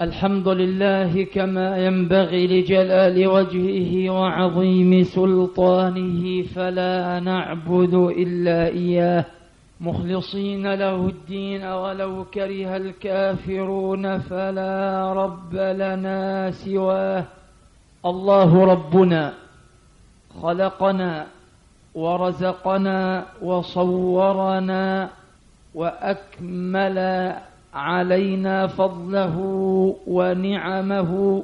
الحمد لله كما ينبغي لجلال وجهه وعظيم سلطانه فلا نعبد إلا إياه. مخلصين له الدين ولو كره الكافرون فلا رب لنا سواه. الله ربنا خلقنا ورزقنا وصورنا وأكمل علينا فضله ونعمه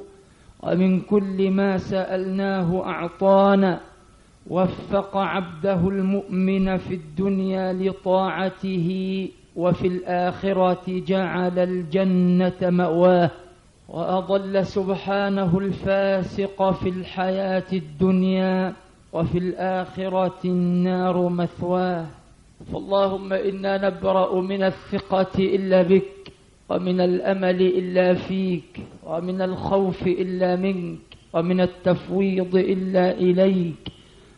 ومن كل ما سألناه أعطانا. وفق عبده المؤمن في الدنيا لطاعته وفي الآخرة جعل الجنة مأواه. وأضل سبحانه الفاسق في الحياة الدنيا وفي الآخرة النار مثواه. فاللهم إنا نبرأ من الثقة إلا بك ومن الأمل إلا فيك ومن الخوف إلا منك ومن التفويض إلا إليك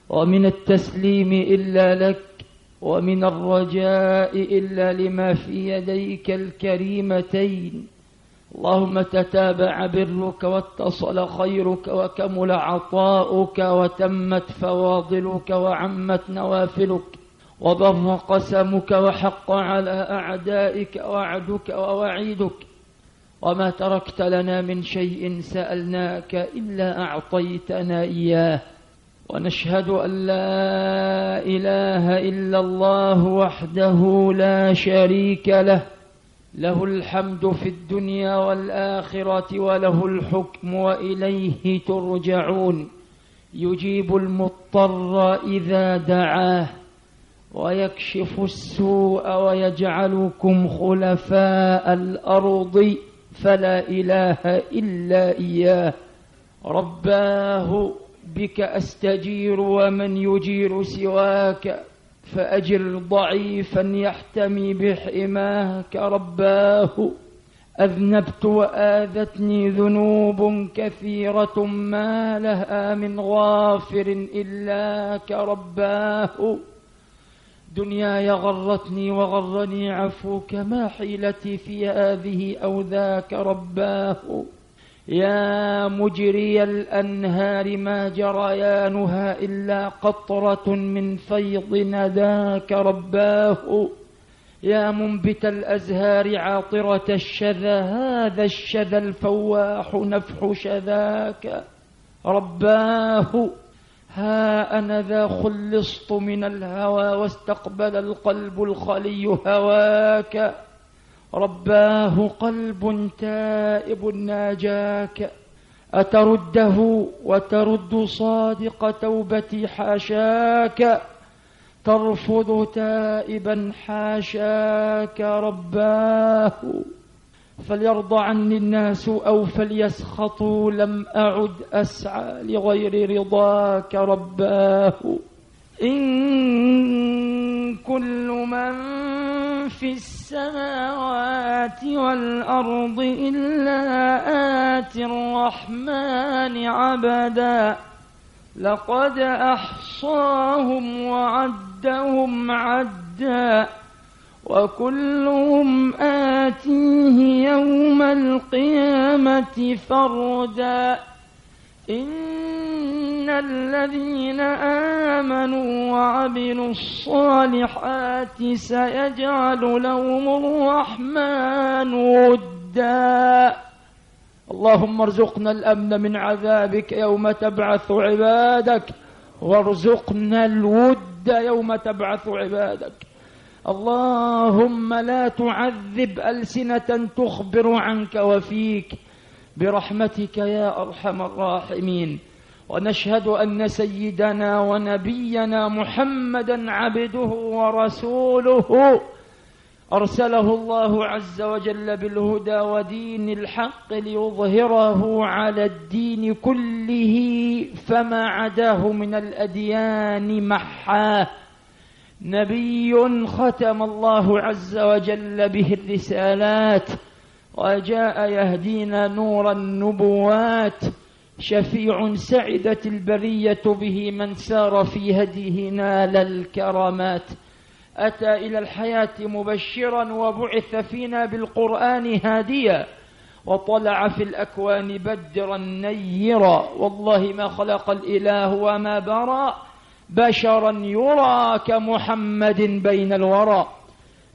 ومن التسليم إلا لك ومن الرجاء إلا لما في يديك الكريمتين. اللهم تتابع برك واتصل خيرك وكمل عطاؤك وتمت فواضلك وعمت نوافلك. وبر قسمك وحق على أعدائك وعدك ووعيدك وما تركت لنا من شيء سألناك إلا أعطيتنا إياه ونشهد أن لا إله إلا الله وحده لا شريك له له الحمد في الدنيا والآخرة وله الحكم وإليه ترجعون يجيب المضطر إذا دعاه ويكشف السوء ويجعلكم خلفاء الأرض فلا إله إلا إياه. رباه بك أستجير ومن يجير سواك فأجر ضعيفا يحتمي بحماك. رباه أذنبت وآذتني ذنوب كثيرة ما لها من غافر إلاك رباه دنياي غرتني وغرني عفوك ما حيلتي في هذه أو ذاك رباه. يا مجري الأنهار ما جريانها إلا قطرة من فيض نداك رباه. يا منبت الأزهار عاطرة الشذا هذا الشذا الفواح نفح شذاك رباه. ها أنا ذا خلصت من الهوى واستقبل القلب الخلي هواك. رباه قلب تائب ناجاك. أترده وترد صادق توبتي حاشاك. ترفض تائبا حاشاك. رباه فليرضى عني الناس أو فليسخطوا لم أعد أسعى لغير رضاك رباه. إن كل من في السماوات والأرض إلا آتي الرحمن عبدا. لقد أحصاهم وعدهم عدا. وكلهم آتيه يوم القيامة فردا. إن الذين آمنوا وعملوا الصالحات سيجعل لهم الرحمن ودا. اللهم ارزقنا الأمن من عذابك يوم تبعث عبادك وارزقنا الود يوم تبعث عبادك. اللهم لا تعذب ألسنة تخبر عنك وفيك برحمتك يا أرحم الراحمين. ونشهد أن سيدنا ونبينا محمدا عبده ورسوله. أرسله الله عز وجل بالهدى ودين الحق ليظهره على الدين كله فما عداه من الأديان محاه. نبي ختم الله عز وجل به الرسالات وجاء يهدينا نور النبوات. شفيع سعدت البرية به من سار في هديه نال الكرامات. أتى إلى الحياة مبشرا وبعث فينا بالقرآن هاديا. وطلع في الأكوان بدرا نيرا. والله ما خلق الإله وما برى بشرا يرى كمحمد بين الورى.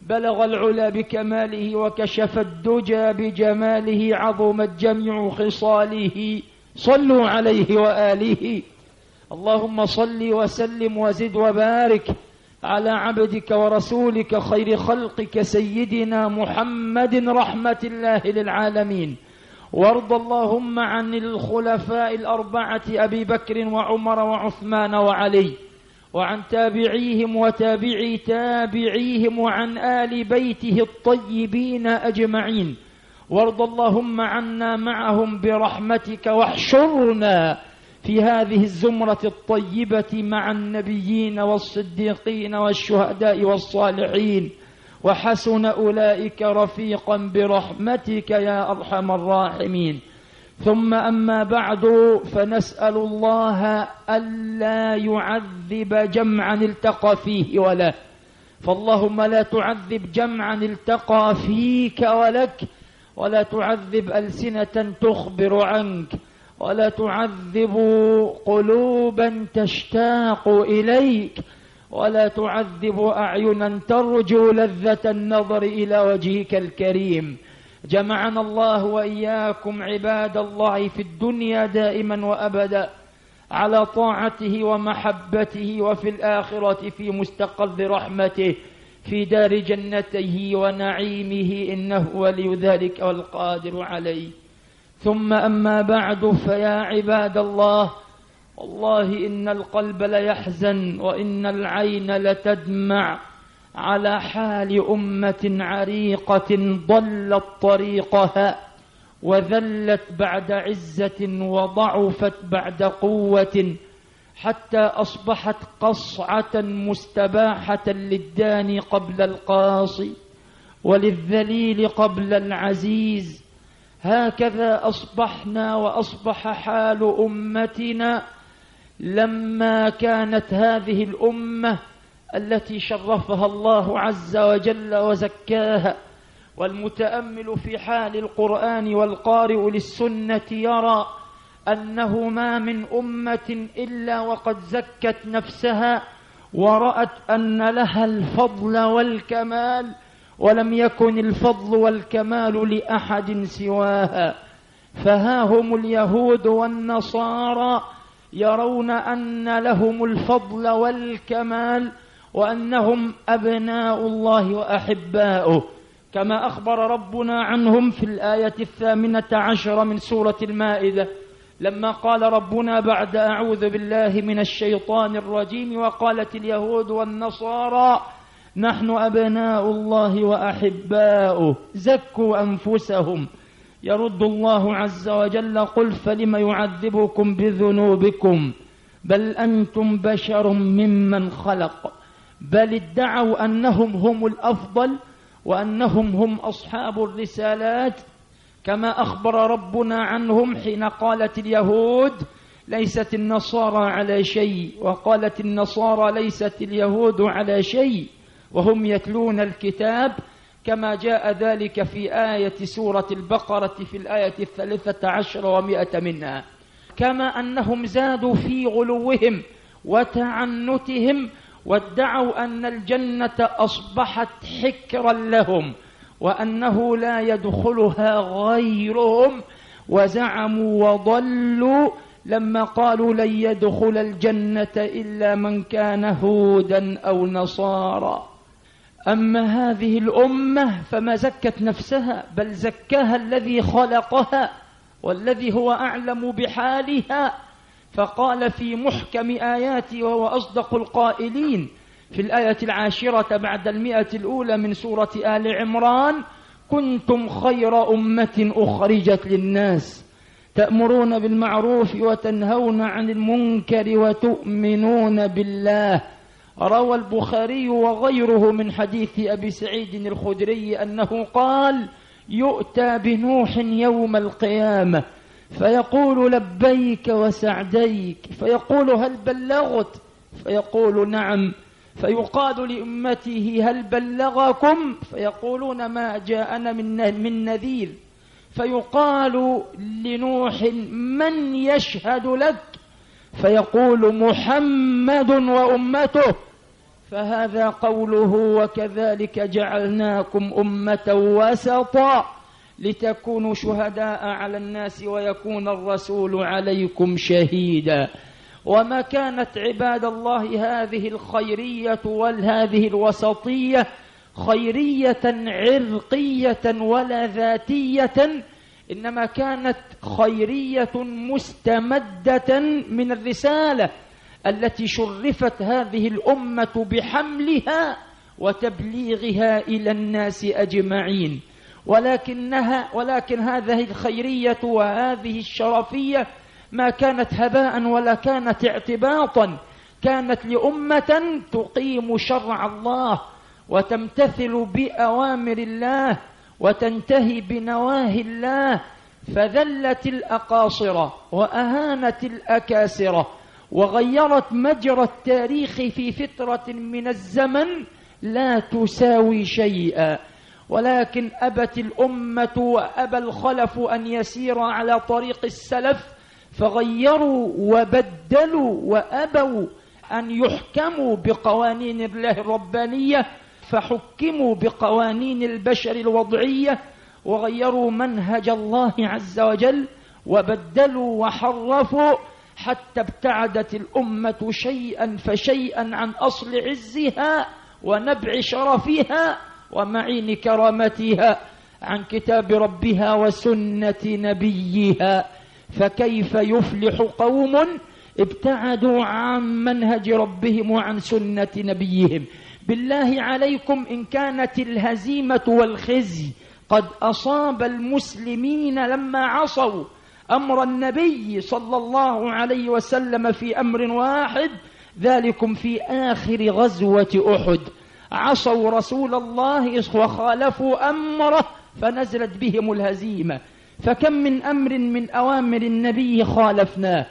بلغ العلا بكماله وكشف الدجى بجماله عظمت جميع خصاله. صلوا عليه وآله. اللهم صل وسلم وزد وبارك على عبدك ورسولك خير خلقك سيدنا محمد رحمة الله للعالمين. وارض اللهم عن الخلفاء الأربعة أبي بكر وعمر وعثمان وعلي وعن تابعيهم وتابعي تابعيهم وعن آل بيته الطيبين أجمعين. وارض اللهم عنا معهم برحمتك واحشرنا في هذه الزمرة الطيبة مع النبيين والصديقين والشهداء والصالحين. وحسن أولئك رفيقا برحمتك يا أرحم الراحمين. ثم أما بعد فنسأل الله ألا يعذب جمعا التقى فيه وله. فاللهم لا تعذب جمعا التقى فيك ولك ولا تعذب ألسنة تخبر عنك ولا تعذب قلوبا تشتاق إليك ولا تعذب أعينا ترجو لذة النظر إلى وجهك الكريم. جمعنا الله وإياكم عباد الله في الدنيا دائما وأبدا على طاعته ومحبته وفي الآخرة في مستقل رحمته في دار جنته ونعيمه إنه ولي ذلك والقادر عليه. ثم أما بعد فيا عباد الله والله إن القلب ليحزن وإن العين لتدمع على حال أمة عريقة ضلت طريقها وذلت بعد عزة وضعفت بعد قوة حتى أصبحت قصعة مستباحة للداني قبل القاصي وللذليل قبل العزيز. هكذا أصبحنا وأصبح حال أمتنا لما كانت هذه الأمة التي شرفها الله عز وجل وزكاها والمتأمل في حال القرآن والقارئ للسنة يرى أنه ما من أمة إلا وقد زكت نفسها ورأت أن لها الفضل والكمال ولم يكن الفضل والكمال لأحد سواها. فها هم اليهود والنصارى يرون أن لهم الفضل والكمال وأنهم أبناء الله وأحباؤه. كما أخبر ربنا عنهم في الآية الثامنة عشر من سورة المائدة لما قال ربنا بعد أعوذ بالله من الشيطان الرجيم وقالت اليهود والنصارى نحن أبناء الله وأحباؤه. زكوا أنفسهم. يرد الله عز وجل قل فلم يعذبكم بذنوبكم بل أنتم بشر ممن خلق بل ادعوا أنهم هم الأفضل وأنهم هم أصحاب الرسالات كما أخبر ربنا عنهم حين قالت اليهود ليست النصارى على شيء وقالت النصارى ليست اليهود على شيء وهم يتلون الكتاب كما جاء ذلك في آية سورة البقرة في الآية الثالثة عشر ومائة منها. كما أنهم زادوا في غلوهم وتعنتهم وادعوا أن الجنة أصبحت حكرا لهم وأنه لا يدخلها غيرهم وزعموا وضلوا لما قالوا لن يدخل الجنة إلا من كان هودا أو نصارى أما هذه الأمة فما زكت نفسها بل زكاها الذي خلقها والذي هو أعلم بحالها. فقال في محكم آياته وهو أصدق القائلين في الآية العاشرة بعد المئة الأولى من سورة آل عمران كنتم خير أمة أخرجت للناس. تأمرون بالمعروف وتنهون عن المنكر وتؤمنون بالله. روى البخاري وغيره من حديث أبي سعيد الخدري أنه قال يؤتى بنوح يوم القيامة فيقول لبيك وسعديك فيقول هل بلغت؟ فيقول نعم. فيقال لأمته هل بلغكم؟ فيقولون ما جاءنا من نذير. فيقال لنوح من يشهد لك؟ فيقول محمد وأمته فهذا قوله وكذلك جعلناكم أمة وسطا لتكونوا شهداء على الناس ويكون الرسول عليكم شهيدا. وما كانت عباد الله هذه الخيرية وهذه الوسطية خيرية عرقية ولا ذاتية إنما كانت خيرية مستمدة من الرسالة التي شرفت هذه الأمة بحملها وتبليغها إلى الناس أجمعين. ولكنها ولكن هذه الخيرية وهذه الشرفية ما كانت هباء ولا كانت اعتباطا. كانت لأمة تقيم شرع الله وتمتثل بأوامر الله وتنتهي بنواهي الله فذلت الأقاصرة وأهانت الأكاسرة وغيرت مجرى التاريخ في فترة من الزمن لا تساوي شيئا. ولكن أبت الأمة وأبى الخلف أن يسير على طريق السلف فغيروا وبدلوا وأبوا أن يحكموا بقوانين الله الربانية فحكموا بقوانين البشر الوضعية وغيروا منهج الله عز وجل وبدلوا وحرفوا حتى ابتعدت الأمة شيئا فشيئا عن أصل عزها ونبع شرفها ومعين كرامتها عن كتاب ربها وسنة نبيها. فكيف يفلح قوم ابتعدوا عن منهج ربهم وعن سنة نبيهم؟ بالله عليكم إن كانت الهزيمة والخزي قد أصاب المسلمين لما عصوا أمر النبي صلى الله عليه وسلم في أمر واحد ذلكم في آخر غزوة أحد. عصوا رسول الله وخالفوا أمره فنزلت بهم الهزيمة. فكم من أمر من أوامر النبي خالفناه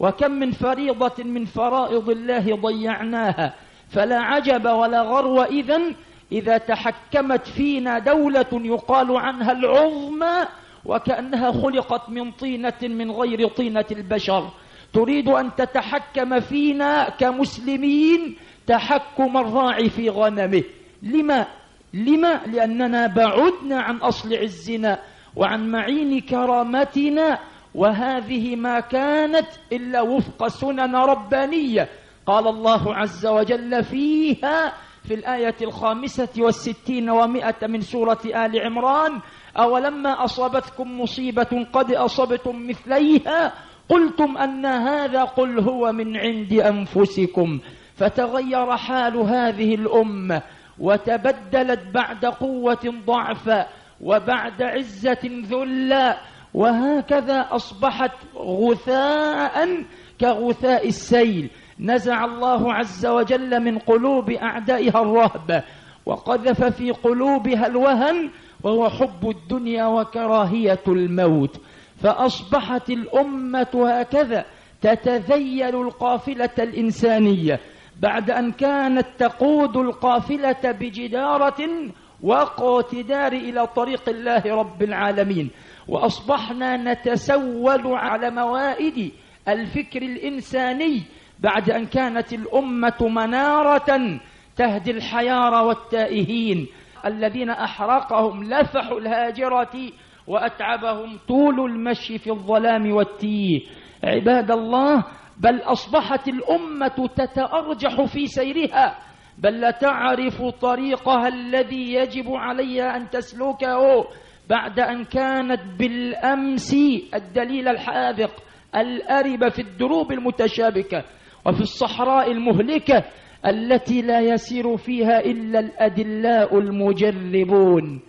وكم من فريضة من فرائض الله ضيعناها. فلا عجب ولا غرو إذن إذا تحكمت فينا دولة يقال عنها العظمى وكأنها خلقت من طينة من غير طينة البشر تريد أن تتحكم فينا كمسلمين تحكم الراعي في غنمه لما؟ لما؟ لأننا بعدنا عن أصل عزنا وعن معين كرامتنا وهذه ما كانت إلا وفق سنن ربانية قال الله عز وجل فيها في الآية الخامسة والستين ومائة من سورة آل عمران أولما أصابتكم مصيبة قد أصبتم مثليها؟ قلتم أن هذا قل هو من عند أنفسكم. فتغير حال هذه الأمة وتبدلت بعد قوة ضعفا وبعد عزة ذلا وهكذا أصبحت غثاء كغثاء السيل. نزع الله عز وجل من قلوب أعدائها الرهبة وقذف في قلوبها الوهن وهو حب الدنيا وكراهية الموت. فأصبحت الأمة هكذا تتذيل القافلة الإنسانية بعد أن كانت تقود القافلة بجدارة واقتدار إلى طريق الله رب العالمين. وأصبحنا نتسول على موائد الفكر الإنساني بعد أن كانت الأمة منارة تهدي الحيار والتائهين. الذين أحرقهم لفح الهاجرة وأتعبهم طول المشي في الظلام والتيه. عباد الله بل أصبحت الأمة تتأرجح في سيرها. بل لا تعرف طريقها الذي يجب عليها أن تسلكه بعد أن كانت بالأمس الدليل الحاذق الأرب في الدروب المتشابكة. وفي الصحراء المهلكة التي لا يسير فيها إلا الأدلاء المجربون.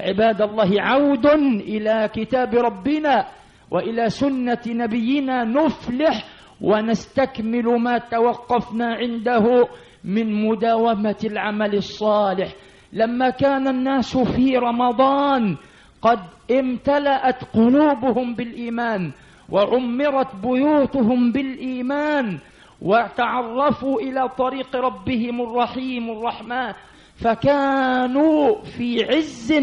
عباد الله عود إلى كتاب ربنا وإلى سنة نبينا نفلح ونستكمل ما توقفنا عنده من مداومة العمل الصالح. لما كان الناس في رمضان قد امتلأت قلوبهم بالإيمان وعمرت بيوتهم بالإيمان وتعرفوا إلى طريق ربهم الرحيم الرحمن فكانوا في عز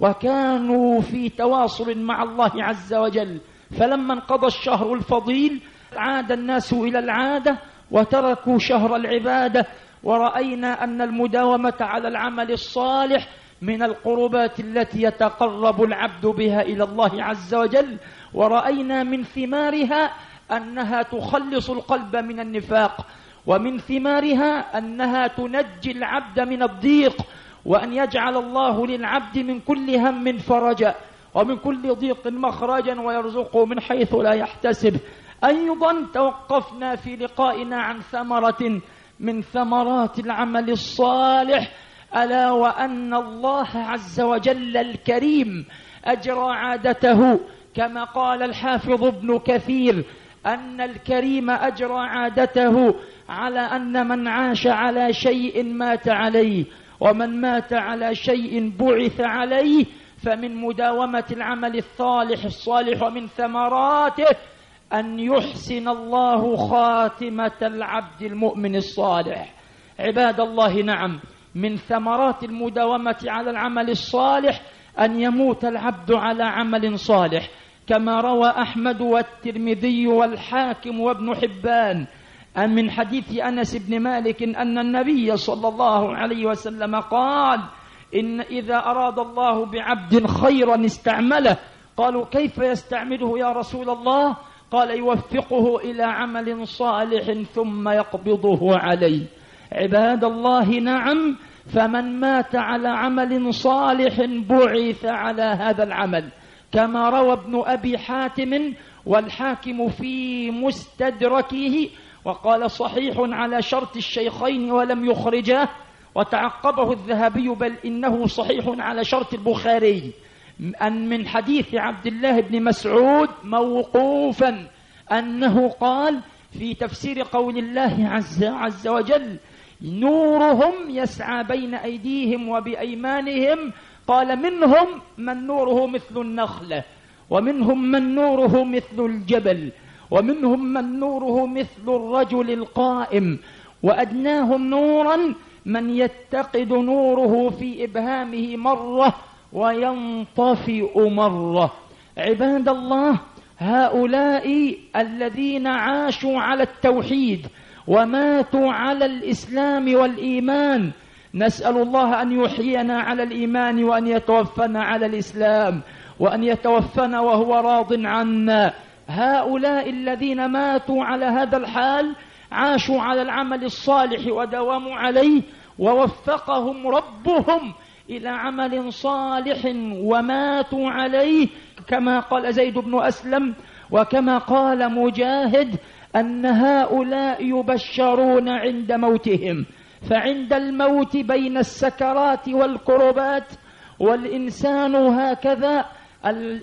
وكانوا في تواصل مع الله عز وجل. فلما انقضى الشهر الفضيل عاد الناس إلى العادة وتركوا شهر العبادة ورأينا أن المداومة على العمل الصالح من القربات التي يتقرب العبد بها إلى الله عز وجل ورأينا من ثمارها أنها تخلص القلب من النفاق ومن ثمارها أنها تنجي العبد من الضيق وأن يجعل الله للعبد من كل هم فرجا ومن كل ضيق مخرجا ويرزقه من حيث لا يحتسب. أيضا توقفنا في لقائنا عن ثمرة من ثمرات العمل الصالح ألا وأن الله عز وجل الكريم أجرى عادته كما قال الحافظ ابن كثير. أن الكريم أجرى عادته على أن من عاش على شيء مات عليه ومن مات على شيء بعث عليه فمن مداومة العمل الصالح الصالح ومن ثمراته أن يحسن الله خاتمة العبد المؤمن الصالح. عباد الله نعم من ثمرات المداومة على العمل الصالح أن يموت العبد على عمل صالح. كما روى أحمد والترمذي والحاكم وابن حبان أن من حديث أنس بن مالك أن النبي صلى الله عليه وسلم قال إن إذا أراد الله بعبد خيرا استعمله قالوا كيف يستعمله يا رسول الله؟ قال يوفقه إلى عمل صالح ثم يقبضه عليه عباد الله نعم فمن مات على عمل صالح بعث على هذا العمل. كما روى ابن أبي حاتم والحاكم في مستدركه وقال صحيح على شرط الشيخين ولم يخرجاه وتعقبه الذهبي بل إنه صحيح على شرط البخاري. أن من حديث عبد الله بن مسعود موقوفا أنه قال في تفسير قول الله عز, عز وجل نورهم يسعى بين أيديهم وبأيمانهم قال منهم من نوره مثل النخلة ومنهم من نوره مثل الجبل ومنهم من نوره مثل الرجل القائم. وأدناهم نورا من يتقد نوره في إبهامه مرة وينطفئ مرة. عباد الله هؤلاء الذين عاشوا على التوحيد وماتوا على الإسلام والإيمان نسأل الله أن يحيينا على الإيمان وأن يتوفنا على الإسلام وأن يتوفنا وهو راض عنا. هؤلاء الذين ماتوا على هذا الحال عاشوا على العمل الصالح ودواموا عليه ووفقهم ربهم إلى عمل صالح وماتوا عليه. كما قال زيد بن أسلم وكما قال مجاهد أن هؤلاء يبشرون عند موتهم. فعند الموت بين السكرات والكربات والإنسان هكذا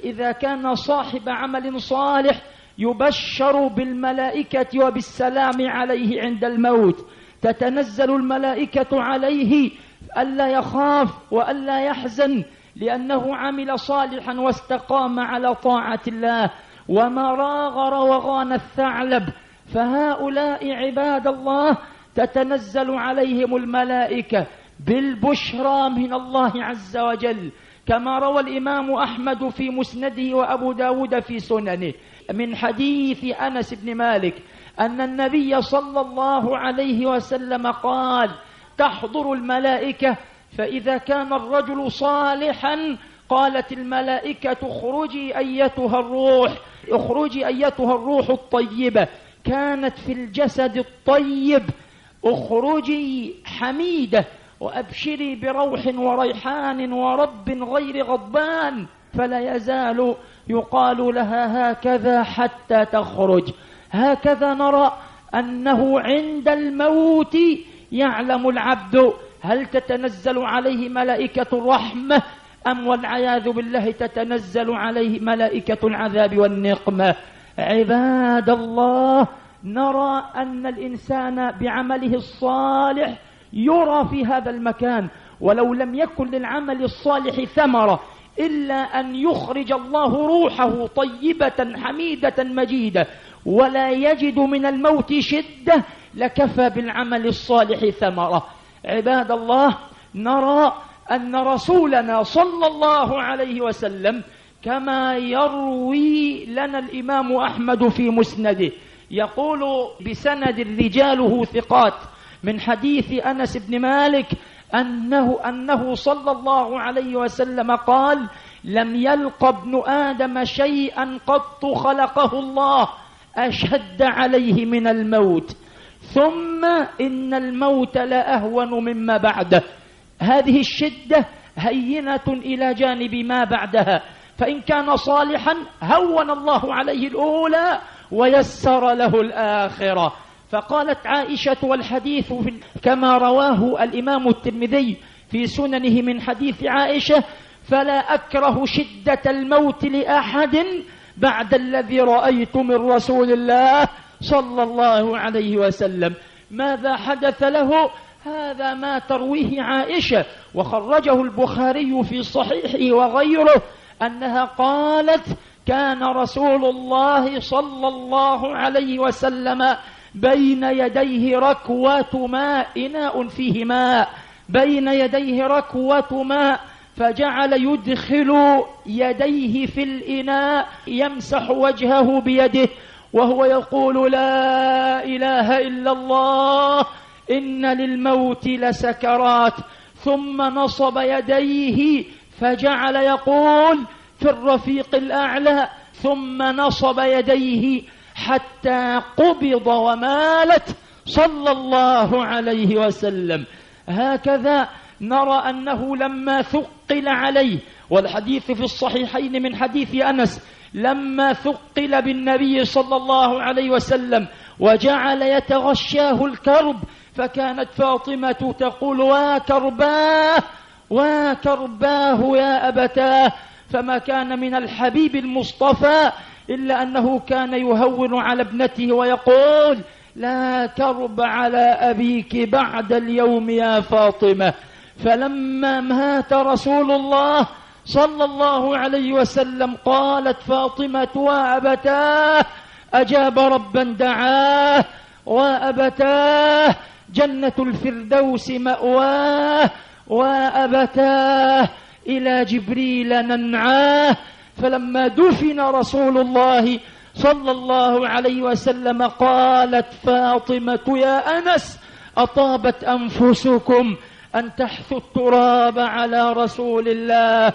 إذا كان صاحب عمل صالح يبشر بالملائكة وبالسلام عليه عند الموت. تتنزل الملائكة عليه ألا يخاف وألا يحزن لأنه عمل صالحا واستقام على طاعة الله وما راغ روغان الثعلب. فهؤلاء عباد الله تتنزل عليهم الملائكة بالبشرى من الله عز وجل. كما روى الإمام أحمد في مسنده وأبو داود في سننه. من حديث أنس بن مالك أن النبي صلى الله عليه وسلم قال تحضر الملائكة فإذا كان الرجل صالحا قالت الملائكة اخرجي أيتها الروح اخرجي أيتها الروح الطيبة كانت في الجسد الطيب اخرجي حميدة وأبشري بروح وريحان ورب غير غضبان فلا يزال يقال لها هكذا حتى تخرج. هكذا نرى أنه عند الموت يعلم العبد هل تتنزل عليه ملائكة الرحمة أم والعياذ بالله تتنزل عليه ملائكة العذاب والنقمة. عباد الله نرى أن الإنسان بعمله الصالح يرى في هذا المكان ولو لم يكن للعمل الصالح ثمرة إلا أن يخرج الله روحه طيبة حميدة مجيدة ولا يجد من الموت شدة لكفى بالعمل الصالح ثمرة. عباد الله نرى أن رسولنا صلى الله عليه وسلم كما يروي لنا الإمام أحمد في مسنده يقول بسند رجاله ثقات من حديث أنس بن مالك أنه, أنه صلى الله عليه وسلم قال لم يلق ابن آدم شيئا قط خلقه الله أشد عليه من الموت ثم إن الموت لأهون مما بعده. هذه الشدة هينة إلى جانب ما بعدها فإن كان صالحا هون الله عليه الأولى ويسر له الآخرة. فقالت عائشة والحديث كما رواه الإمام الترمذي في سننه من حديث عائشة فلا أكره شدة الموت لأحد بعد الذي رأيت من رسول الله صلى الله عليه وسلم. ماذا حدث له؟ هذا ما ترويه عائشة. وخرجه البخاري في صحيحه وغيره أنها قالت كان رسول الله صلى الله عليه وسلم بين يديه ركوة ماء إناء فيه ماء. بين يديه ركوة ماء فجعل يدخل يديه في الإناء يمسح وجهه بيده وهو يقول لا إله إلا الله إن للموت لسكرات. ثم نصب يديه فجعل يقول في الرفيق الأعلى ثم نصب يديه حتى قبض ومالت صلى الله عليه وسلم. هكذا نرى أنه لما ثقل عليه والحديث في الصحيحين من حديث أنس لما ثقل بالنبي صلى الله عليه وسلم وجعل يتغشاه الكرب فكانت فاطمة تقول وكرباه وكرباه يا أبتاه. فما كان من الحبيب المصطفى إلا أنه كان يهون على ابنته ويقول لا كرب على أبيك بعد اليوم يا فاطمة. فلما مات رسول الله صلى الله عليه وسلم قالت فاطمة وأبتاه أجاب ربا دعاه وأبتاه جنة الفردوس مأواه وأبتاه إلى جبريل ننعاه فلما دفن رسول الله صلى الله عليه وسلم قالت فاطمة يا أنس أطابت أنفسكم أن تحثوا التراب على رسول الله.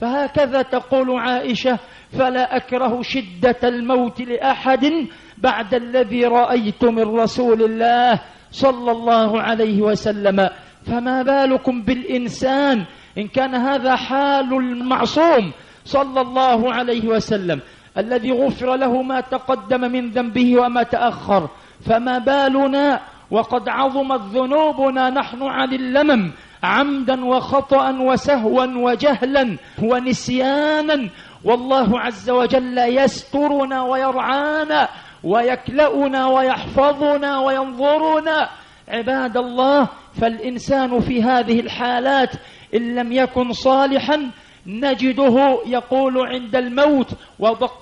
فهكذا تقول عائشة فلا أكره شدة الموت لأحد بعد الذي رأيت من رسول الله صلى الله عليه وسلم. فما بالكم بالإنسان إن كان هذا حال المعصوم صلى الله عليه وسلم الذي غفر له ما تقدم من ذنبه وما تأخر فما بالنا وقد عظمت ذنوبنا نحن عن اللمم عمدا وخطأ وسهوا وجهلا ونسيانا والله عز وجل يسترنا ويرعانا ويكلأنا ويحفظنا وينظرنا. عباد الله فالإنسان في هذه الحالات إن لم يكن صالحا نجده يقول عند الموت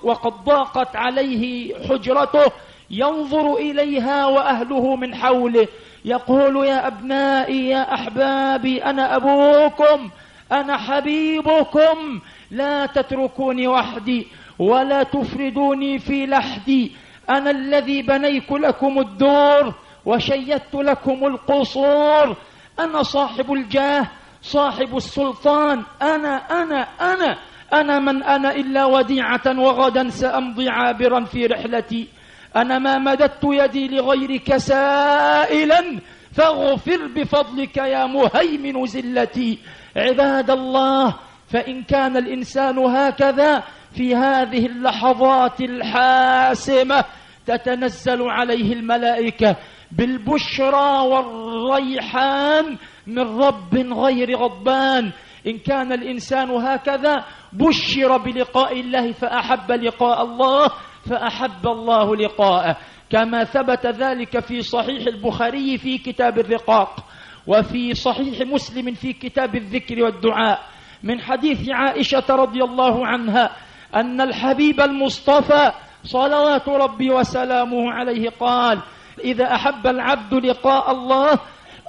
وقد ضاقت عليه حجرته ينظر إليها وأهله من حوله يقول يا أبنائي يا أحبابي أنا أبوكم أنا حبيبكم لا تتركوني وحدي ولا تفردوني في لحدي أنا الذي بنيت لكم الدور وشيدت لكم القصور أنا صاحب الجاه صاحب السلطان أنا أنا أنا أنا من أنا إلا وديعة وغدا سأمضي عابرا في رحلتي. أنا ما مددت يدي لغيرك سائلا فاغفر بفضلك يا مهيمن زلتي. عباد الله فإن كان الإنسان هكذا في هذه اللحظات الحاسمة تتنزل عليه الملائكة بالبشرى والريحان من رب غير غضبان. إن كان الإنسان هكذا بشر بلقاء الله فأحب لقاء الله فأحب الله لقاءه. كما ثبت ذلك في صحيح البخاري في كتاب الرقاق وفي صحيح مسلم في كتاب الذكر والدعاء. من حديث عائشة رضي الله عنها أن الحبيب المصطفى صلوات ربي وسلامه عليه قال إذا أحب العبد لقاء الله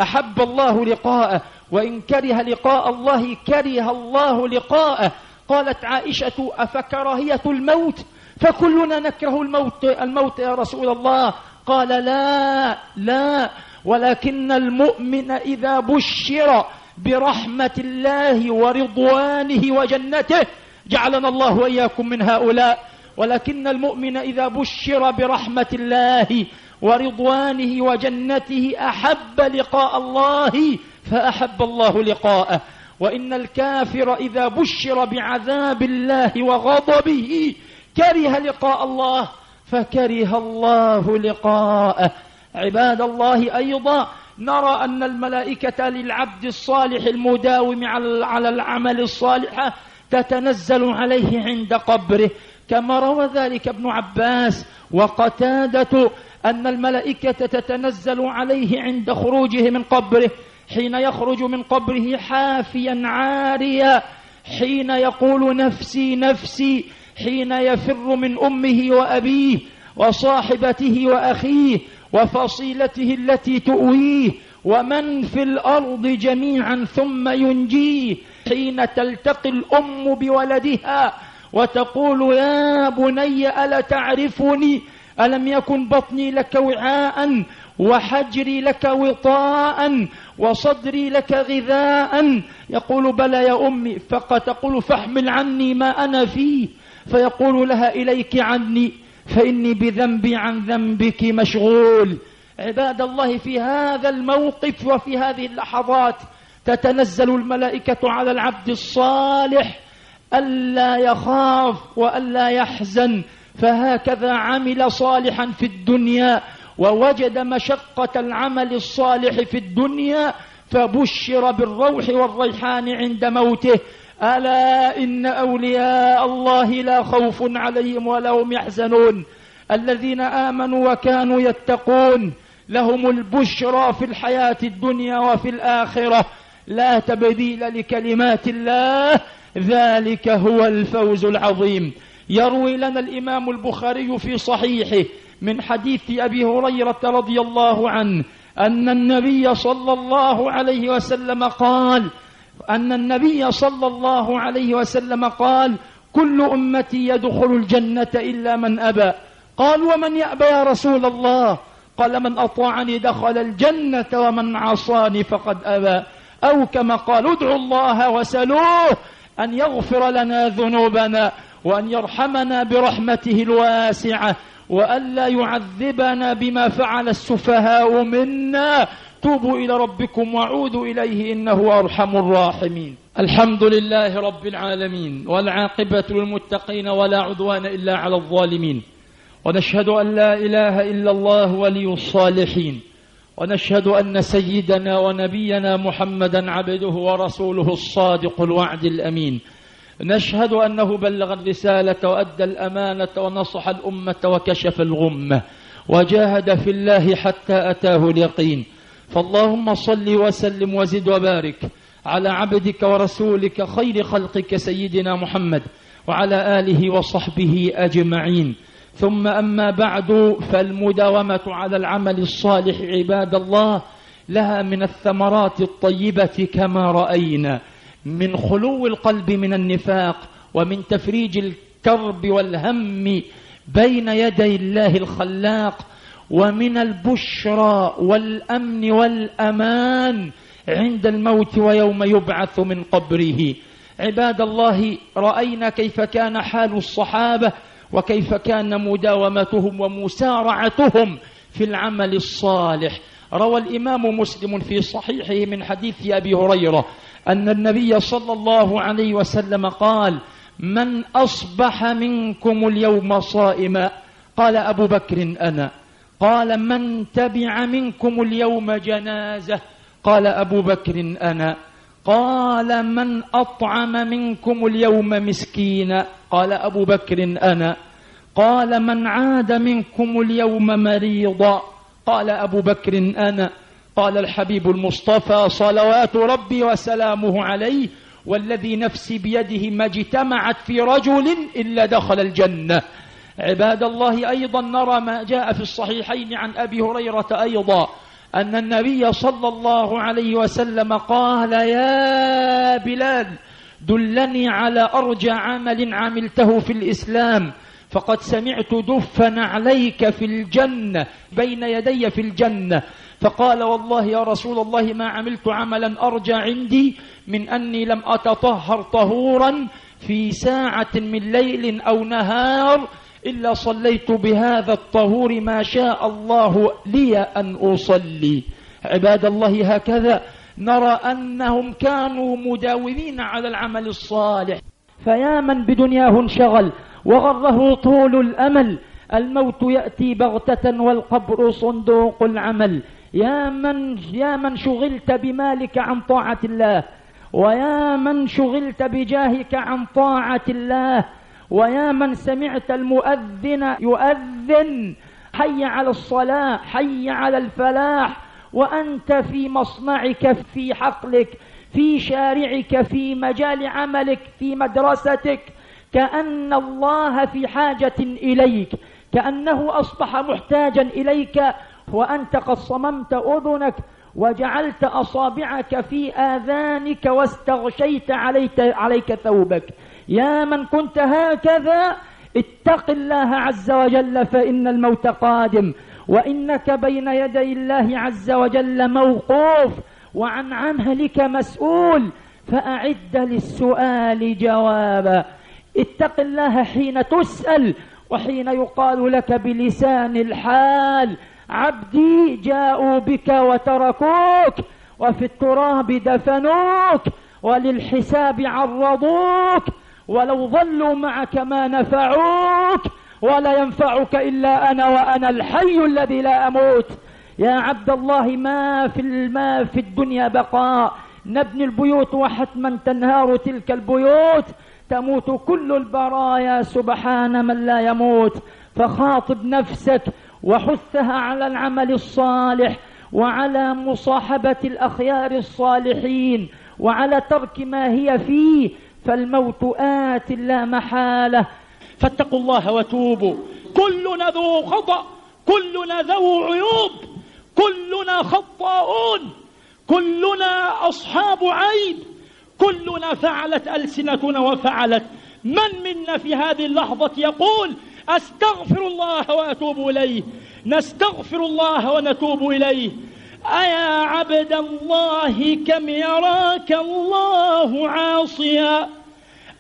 أحب الله لقاءه وإن كره لقاء الله كره الله لقاءه. قالت عائشة أفكراهية الموت؟ فكلنا نكره الموت الموت يا رسول الله. قال لا لا. ولكن المؤمن إذا بشر برحمة الله ورضوانه وجنته جعلنا الله وإياكم من هؤلاء. ولكن المؤمن إذا بشر برحمة الله ورضوانه وجنته أحب لقاء الله فأحب الله لقاءه. وإن الكافر إذا بشر بعذاب الله وغضبه كره لقاء الله فكره الله لقاءه. عباد الله أيضا نرى أن الملائكة للعبد الصالح المداوم على العمل الصالح تتنزل عليه عند قبره. كما روى ذلك ابن عباس وقتادة أن الملائكة تتنزل عليه عند خروجه من قبره حين يخرج من قبره حافيا عاريا حين يقول نفسي نفسي حين يفر من أمه وأبيه وصاحبته وأخيه وفصيلته التي تؤويه ومن في الأرض جميعا ثم ينجيه حين تلتقي الأم بولدها وتقول يا بني ألا تعرفني؟ ألم يكن بطني لك وعاء وحجري لك وطاء وصدري لك غذاء؟ يقول بلى يا أمي فقد تقول فاحمل عني ما أنا فيه. فيقول لها إليك عني فإني بذنبي عن ذنبك مشغول. عباد الله في هذا الموقف وفي هذه اللحظات تتنزل الملائكة على العبد الصالح ألا يخاف وألا يحزن. فهكذا عمل صالحا في الدنيا ووجد مشقة العمل الصالح في الدنيا فبشر بالروح والريحان عند موته. ألا إن أولياء الله لا خوف عليهم ولا هم يحزنون. الذين آمنوا وكانوا يتقون. لهم البشرى في الحياة الدنيا وفي الآخرة. لا تبديل لكلمات الله. ذلك هو الفوز العظيم. يروي لنا الإمام البخاري في صحيحه من حديث أبي هريرة رضي الله عنه أن النبي صلى الله عليه وسلم قال أن النبي صلى الله عليه وسلم قال كل أمتي يدخل الجنة إلا من أبى. قال ومن يأبى يا رسول الله؟ قال من أطاعني دخل الجنة ومن عصاني فقد أبى. أو كما قال ادعوا الله وسلوه أن يغفر لنا ذنوبنا. وأن يرحمنا برحمته الواسعة وألا يعذبنا بما فعل السفهاء منا. توبوا إلى ربكم وعودوا إليه إنه أرحم الراحمين. الحمد لله رب العالمين والعاقبة للمتقين ولا عدوان إلا على الظالمين. ونشهد أن لا إله إلا الله ولي الصالحين. ونشهد أن سيدنا ونبينا محمدا عبده ورسوله الصادق الوعد الأمين. نشهد أنه بلغ الرسالة وأدى الأمانة ونصح الأمة وكشف الغمة وجاهد في الله حتى أتاه اليقين. فاللهم صل وسلم وزد وبارك على عبدك ورسولك خير خلقك سيدنا محمد وعلى آله وصحبه أجمعين. ثم أما بعد فالمداومة على العمل الصالح عباد الله لها من الثمرات الطيبة كما رأينا. من خلو القلب من النفاق ومن تفريج الكرب والهم بين يدي الله الخلاق ومن البشرى والأمن والأمان عند الموت ويوم يبعث من قبره. عباد الله رأينا كيف كان حال الصحابة وكيف كان مداومتهم ومسارعتهم في العمل الصالح. روى الإمام مسلم في صحيحه من حديث أبي هريرة أن النبي صلى الله عليه وسلم قال من أصبح منكم اليوم صائما؟ قال أبو بكر أنا. قال من تبع منكم اليوم جنازة؟ قال أبو بكر أنا. قال من أطعم منكم اليوم مسكينا؟ قال أبو بكر أنا. قال من عاد منكم اليوم مريضا؟ قال أبو بكر أنا. قال الحبيب المصطفى صلوات ربي وسلامه عليه والذي نفسي بيده ما اجتمعت في رجل إلا دخل الجنة. عباد الله أيضا نرى ما جاء في الصحيحين عن أبي هريرة أيضا أن النبي صلى الله عليه وسلم قال يا بلال دلني على أرجى عمل عملته في الإسلام فقد سمعت دفا عليك في الجنة بين يدي في الجنة. فقال والله يا رسول الله ما عملت عملا أرجى عندي من أني لم أتطهر طهورا في ساعة من ليل أو نهار إلا صليت بهذا الطهور ما شاء الله لي أن أصلي. عباد الله هكذا نرى أنهم كانوا مداومين على العمل الصالح. فيا من بدنياه انشغل وغره طول الأمل. الموت يأتي بغتة والقبر صندوق العمل. يا من, يا من شغلت بمالك عن طاعة الله ويا من شغلت بجاهك عن طاعة الله ويا من سمعت المؤذن يؤذن حي على الصلاة حي على الفلاح وأنت في مصنعك في حقلك في شارعك في مجال عملك في مدرستك كأن الله في حاجة إليك كأنه أصبح محتاجا إليك وأنت قد صممت أذنك وجعلت أصابعك في آذانك واستغشيت عليك, عليك ثوبك. يا من كنت هكذا اتق الله عز وجل فإن الموت قادم. وإنك بين يدي الله عز وجل موقوف وعن عملك مسؤول. فأعد للسؤال جوابا. اتق الله حين تسأل وحين يقال لك بلسان الحال. عبدي جاءوا بك وتركوك وفي التراب دفنوك وللحساب عرضوك ولو ظلوا معك ما نفعوك ولا ينفعك إلا أنا وأنا الحي الذي لا أموت. يا عبد الله ما في الماء في الدنيا بقاء. نبني البيوت وحتما تنهار تلك البيوت. تموت كل البرايا سبحان من لا يموت. فخاطب نفسك وحثها على العمل الصالح وعلى مصاحبة الأخيار الصالحين وعلى ترك ما هي فيه فالموت آت لا محالة. فاتقوا الله وتوبوا. كلنا ذو خطأ كلنا ذو عيوب كلنا خطاؤون كلنا أصحاب عيب كلنا فعلت ألسنتنا وفعلت. من منا في هذه اللحظة يقول أستغفر الله وأتوب إليه. نستغفر الله ونتوب إليه. أيا عبد الله كم يراك الله عاصيا؟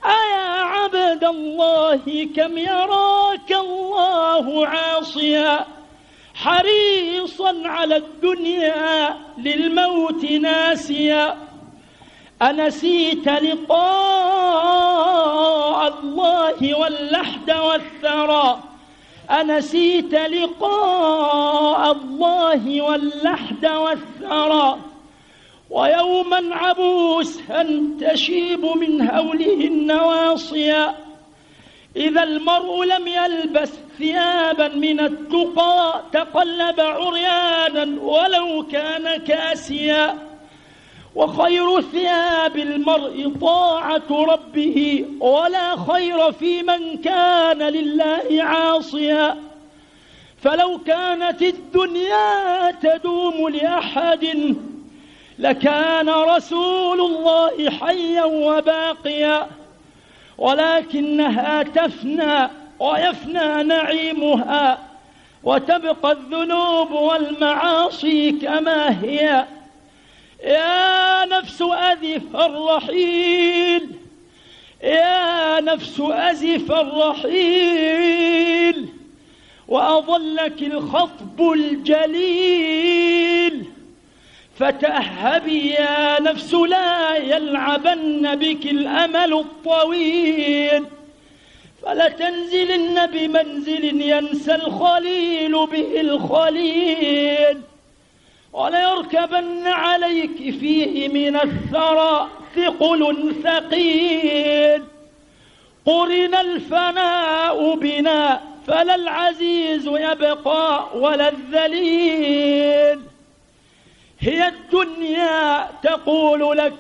أيا عبد الله كم يراك الله عاصيا؟ حريصا على الدنيا للموت ناسيا. أنسيت لقاء الله واللحد والثرى. أنسيت لقاء الله واللحد والثرى. ويوما عبوسا تشيب من هوله النواصيا إذا المرء لم يلبس ثيابا من التقى تقلب عريانا ولو كان كاسيا. وخير ثياب المرء طاعة ربه ولا خير في من كان لله عاصيا. فلو كانت الدنيا تدوم لأحد لكان رسول الله حيا وباقيا. ولكنها تفنى ويفنى نعيمها وتبقى الذنوب والمعاصي كما هي. يا نفس أذف الرحيل يا نفس أزف الرحيل وأظلك الخطب الجليل. فتأهبي يا نفس لا يلعبن بك الأمل الطويل. فلتنزلن بمنزل ينسى الخليل به الخليل. وليركبن عليك فيه من الثرى ثقل ثقيل. قرن الفناء بنا فلا العزيز يبقى ولا الذليل. هي الدنيا تقول لك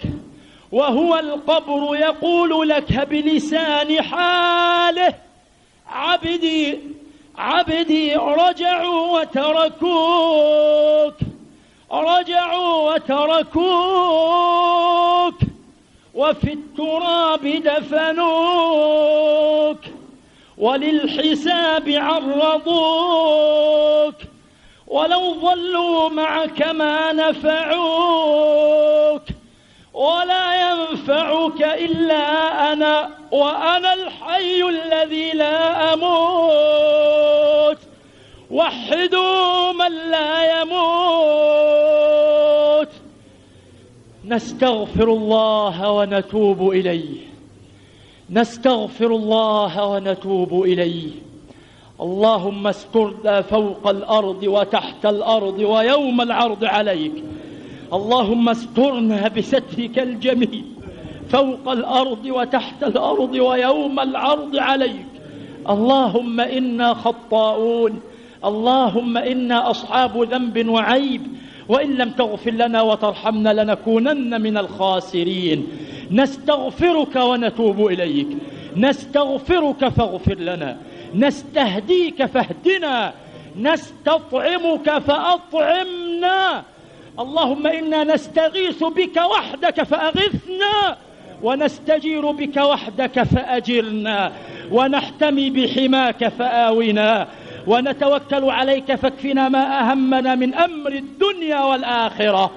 وهو القبر يقول لك بلسان حاله. عبدي عبدي رجعوا وتركوك. رجعوا وتركوك وفي التراب دفنوك وللحساب عرضوك ولو ظلوا معك ما نفعوك ولا ينفعك إلا أنا وأنا الحي الذي لا أموت وحدوا من لا يموت نستغفر الله ونتوب إليه. نستغفر الله ونتوب إليه. اللهم استرنا فوق الأرض وتحت الأرض ويوم العرض عليك. اللهم استرنا بسترك الجميل فوق الأرض وتحت الأرض ويوم العرض عليك. اللهم إنا خطاؤون. اللهم إنا أصحاب ذنب وعيب. وإن لم تغفر لنا وترحمنا لنكونن من الخاسرين. نستغفرك ونتوب إليك. نستغفرك فاغفر لنا. نستهديك فاهدنا. نستطعمك فأطعمنا. اللهم إنا نستغيث بك وحدك فأغثنا. ونستجير بك وحدك فأجرنا. ونحتمي بحماك فآونا. ونتوكل عليك فاكفنا ما أهمنا من أمر الدنيا والآخرة.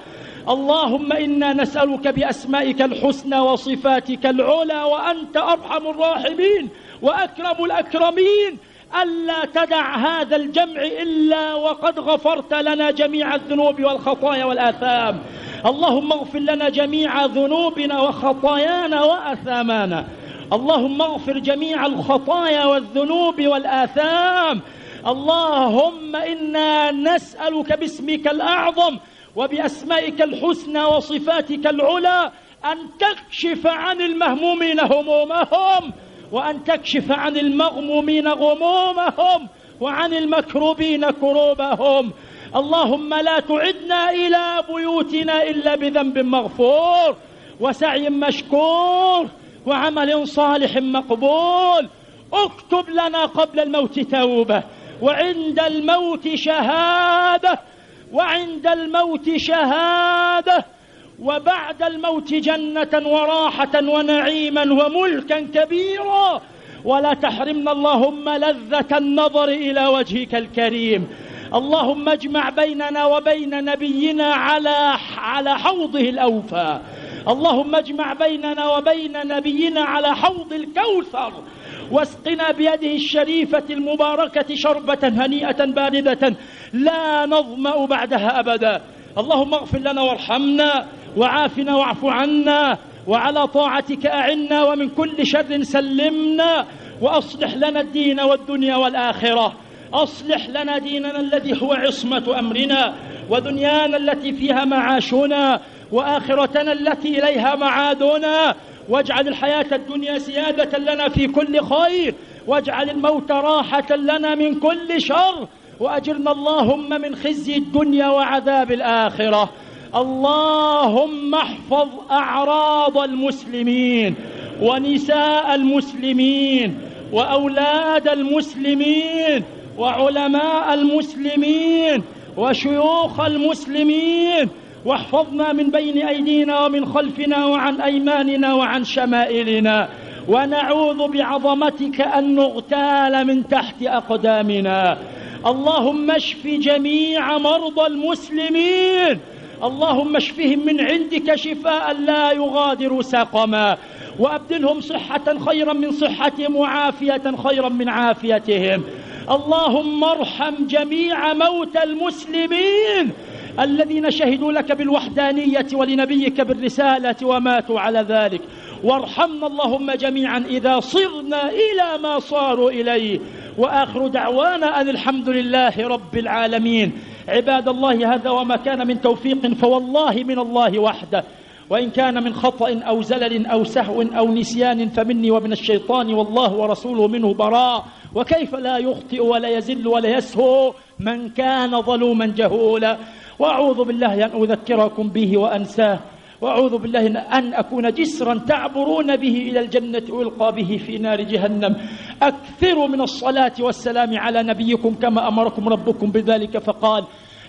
اللهم إنا نسألك بأسمائك الحسنى وصفاتك العلى وأنت أرحم الراحمين وأكرم الأكرمين. ألا تدع هذا الجمع إلا وقد غفرت لنا جميع الذنوب والخطايا والآثام. اللهم اغفر لنا جميع ذنوبنا وخطايانا وآثامنا. اللهم اغفر جميع الخطايا والذنوب والآثام. اللهم إنا نسألك باسمك الأعظم وبأسمائك الحسنى وصفاتك العلى أن تكشف عن المهمومين همومهم وأن تكشف عن المغمومين غمومهم وعن المكروبين كروبهم. اللهم لا تعدنا إلى بيوتنا إلا بذنب مغفور وسعي مشكور وعمل صالح مقبول. اكتب لنا قبل الموت توبة. وعند الموت شهادة وعند الموت شهادة وبعد الموت جنة وراحة ونعيما وملكا كبيرا. ولا تحرمنا اللهم لذة النظر إلى وجهك الكريم. اللهم اجمع بيننا وبين نبينا على على حوضه الأوفى. اللهم اجمع بيننا وبين نبينا على حوض الكوثر. واسقنا بيده الشريفة المباركة شربة هنيئة باردة لا نظمأ بعدها أبدا. اللهم اغفر لنا وارحمنا وعافنا واعف عنا وعلى طاعتك أعنا ومن كل شر سلمنا وأصلح لنا الدين والدنيا والآخرة. أصلح لنا ديننا الذي هو عصمة أمرنا ودنيانا التي فيها معاشنا وآخرتنا التي إليها معادنا واجعل الحياة الدنيا سيادة لنا في كل خير واجعل الموت راحة لنا من كل شر وأجرنا اللهم من خزي الدنيا وعذاب الآخرة. اللهم احفظ أعراض المسلمين ونساء المسلمين وأولاد المسلمين وعلماء المسلمين وشيوخ المسلمين واحفظنا من بين أيدينا ومن خلفنا وعن أيماننا وعن شمائلنا ونعوذ بعظمتك أن نغتال من تحت أقدامنا. اللهم اشف جميع مرضى المسلمين. اللهم اشفهم من عندك شفاء لا يغادر سقما. وأبدلهم صحة خيرا من صحتهم وعافية خيرا من عافيتهم. اللهم ارحم جميع موتى المسلمين. الذين شهدوا لك بالوحدانية ولنبيك بالرسالة وماتوا على ذلك. وارحمنا اللهم جميعا إذا صرنا إلى ما صاروا إليه. وآخر دعوانا أن الحمد لله رب العالمين. عباد الله هذا وما كان من توفيق فوالله من الله وحده. وإن كان من خطأ أو زلل أو سهو أو نسيان فمني ومن الشيطان والله ورسوله منه براء. وكيف لا يخطئ ولا يزل ولا يسهو من كان ظلوما جهولا. وأعوذ بالله أن أذكركم به وأنساه وأعوذ بالله أن أكون جسرا تعبرون به إلى الجنة ويلقى به في نار جهنم. أكثروا من الصلاة والسلام على نبيكم كما أمركم ربكم بذلك فقال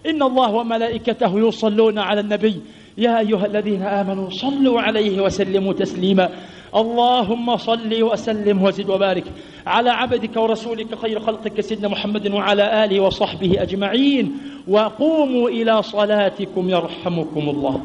إن الله وملائكته يصلون على النبي. يا أيها الذين آمنوا صلوا عليه وسلموا تسليما. اللهم صل وسلم وزد وبارك على عبدك ورسولك خير خلقك سيدنا محمد وعلى آله وصحبه أجمعين. وقوموا إلى صلاتكم يرحمكم الله.